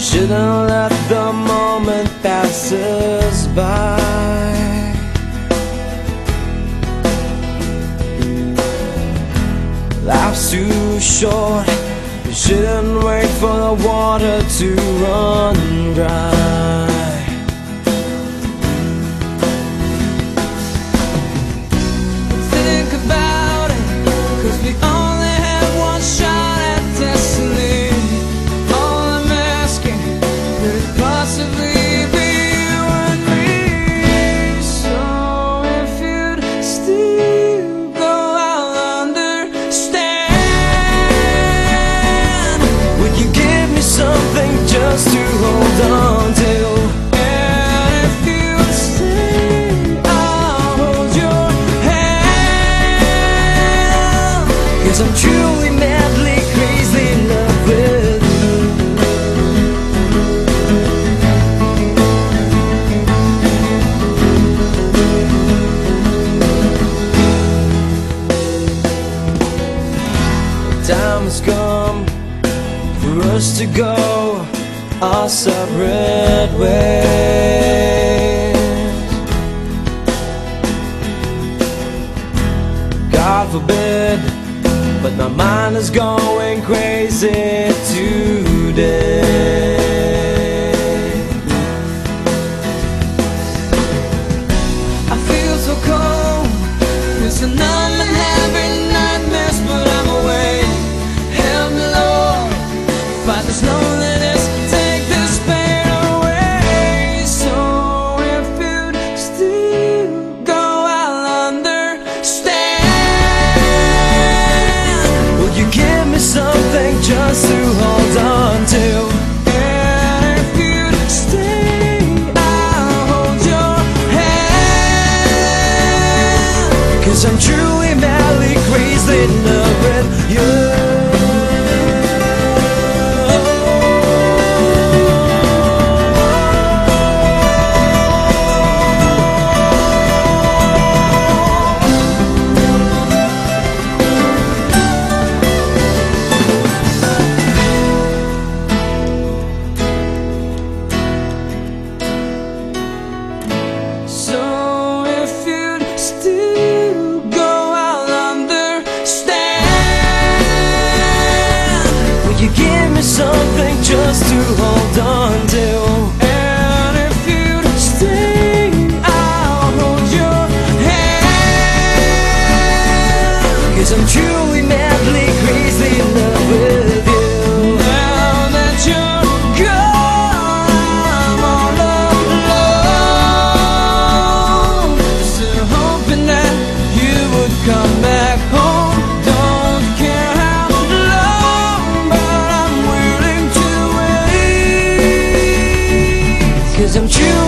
shouldn't let the moment pass us by. Life's too short. You shouldn't wait for the water to run dry. Cause I'm truly madly crazy in love with you. Time has come for us to go our separate ways. God forbid But my mind is going crazy today I'm truly madly crazy in love Cause I'm truly madly crazy in love with you Now that you're gone, I'm all alone. Still hoping that you would come back home. Don't care how long, but I'm willing to wait. Cause I'm truly